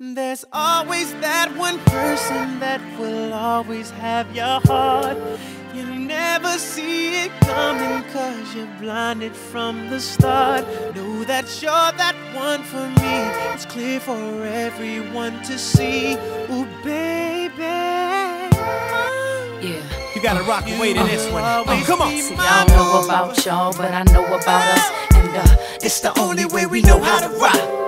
There's always that one person that will always have your heart. You never see it coming cause you're blinded from the start. Know that you're that one for me. It's clear for everyone to see. Ooh, baby. Yeah. You gotta rock and wait in this one. Oh, come on. See, I don't know about y'all, but I know about us. And uh, it's the only way we know how to rock.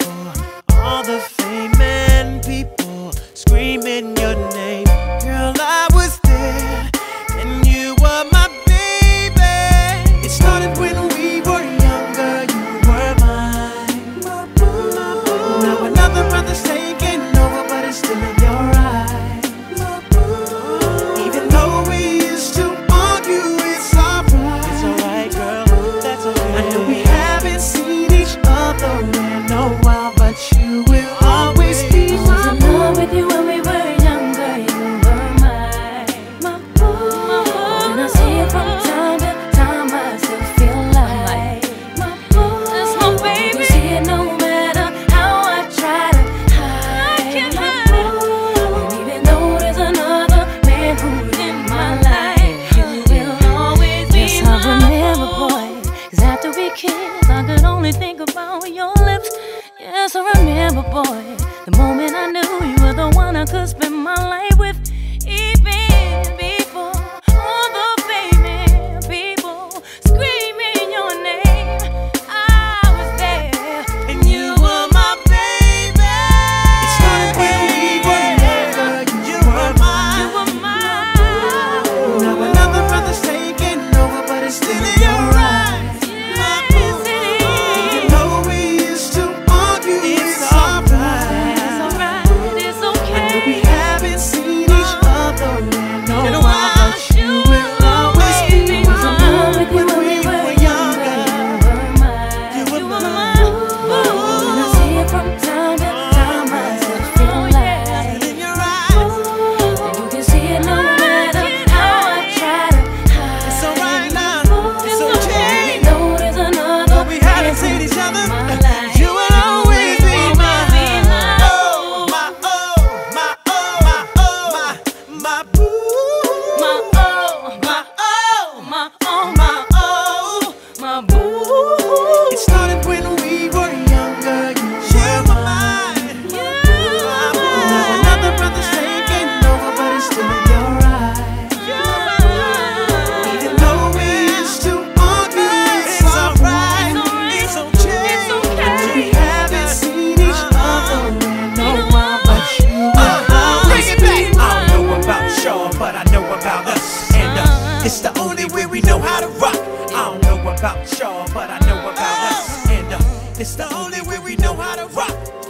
you are. boy. The moment I knew you were the one I could spend my life with. how to rock. I don't know about y'all, but I know about us. And uh, it's the only way we know how to rock.